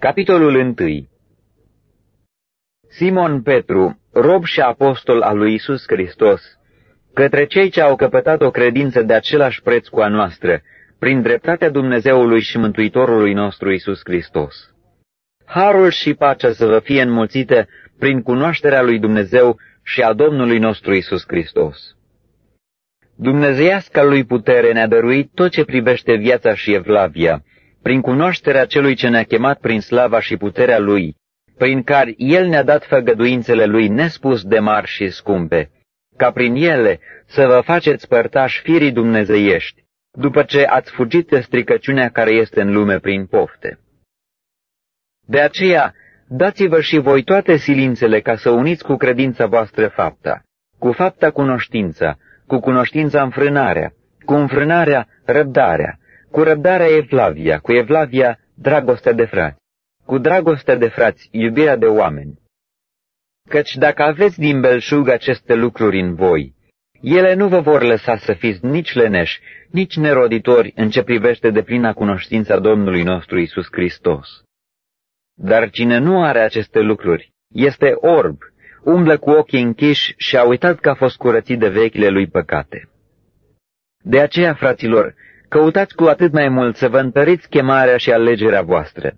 Capitolul 1 Simon Petru, rob și apostol al lui Isus Hristos, către cei ce au căpătat o credință de același preț cu a noastră, prin dreptatea Dumnezeului și Mântuitorului nostru Isus Hristos. Harul și pacea să vă fie înmulțite prin cunoașterea lui Dumnezeu și a Domnului nostru Isus Hristos. Dumnezeiasca lui putere ne-a dăruit tot ce privește viața și evlavia, prin cunoașterea celui ce ne-a chemat prin slava și puterea lui, prin care el ne-a dat făgăduințele lui nespus de mari și scumpe, ca prin ele să vă faceți părtași firii dumnezeiești, după ce ați fugit de stricăciunea care este în lume prin pofte. De aceea, dați-vă și voi toate silințele ca să uniți cu credința voastră fapta, cu fapta cunoștința, cu cunoștința înfrânarea, cu înfrânarea răbdarea, cu răbdarea evlavia, cu evlavia dragostea de frați, cu dragostea de frați iubirea de oameni. Căci dacă aveți din belșug aceste lucruri în voi, ele nu vă vor lăsa să fiți nici leneși, nici neroditori în ce privește de plina cunoștința Domnului nostru Isus Hristos. Dar cine nu are aceste lucruri este orb, umblă cu ochii închiși și a uitat că a fost curățit de vechile lui păcate. De aceea, fraților, căutați cu atât mai mult să vă întăriți chemarea și alegerea voastră,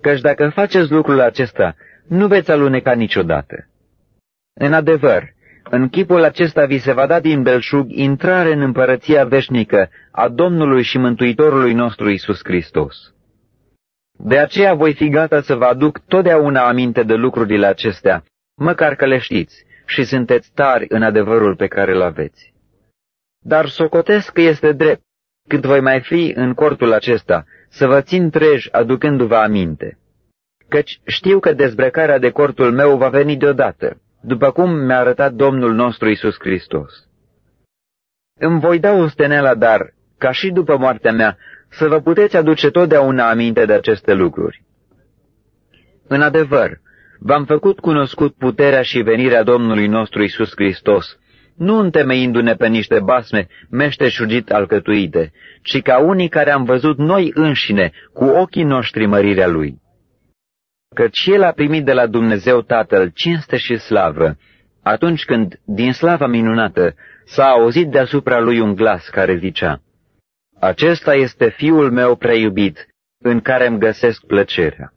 căci dacă faceți lucrul acesta, nu veți aluneca niciodată. În adevăr, în chipul acesta vi se va da din belșug intrare în împărăția veșnică a Domnului și Mântuitorului nostru Isus Hristos. De aceea voi fi gata să vă aduc totdeauna aminte de lucrurile acestea, măcar că le știți și sunteți tari în adevărul pe care îl aveți. Dar socotesc că este drept, cât voi mai fi în cortul acesta, să vă țin treji aducându-vă aminte. Căci știu că dezbrăcarea de cortul meu va veni deodată, după cum mi-a arătat Domnul nostru Isus Hristos. Îmi voi da o steneală, dar, ca și după moartea mea, să vă puteți aduce totdeauna aminte de aceste lucruri. În adevăr, v-am făcut cunoscut puterea și venirea Domnului nostru Isus Hristos, nu întemeindu-ne pe niște basme meșteșugit alcătuite, ci ca unii care am văzut noi înșine cu ochii noștri mărirea Lui. Căci El a primit de la Dumnezeu Tatăl cinste și slavă, atunci când, din slava minunată, s-a auzit deasupra Lui un glas care zicea, Acesta este Fiul meu preiubit, în care îmi găsesc plăcerea.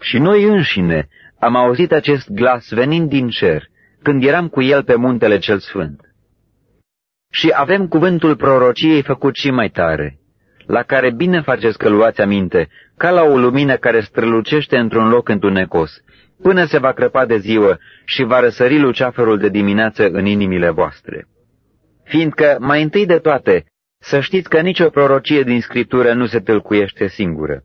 Și noi înșine am auzit acest glas venind din cer, când eram cu el pe muntele cel sfânt. Și avem cuvântul prorociei făcut și mai tare, la care bine faceți că luați aminte, ca la o lumină care strălucește într-un loc întunecos, până se va crăpa de ziua și va răsări luceafărul de dimineață în inimile voastre. Fiindcă, mai întâi de toate, să știți că nicio prorocie din Scriptură nu se tâlcuiește singură,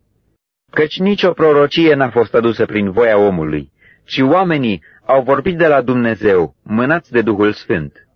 căci nicio prorocie n-a fost adusă prin voia omului, ci oamenii au vorbit de la Dumnezeu, mânați de Duhul Sfânt.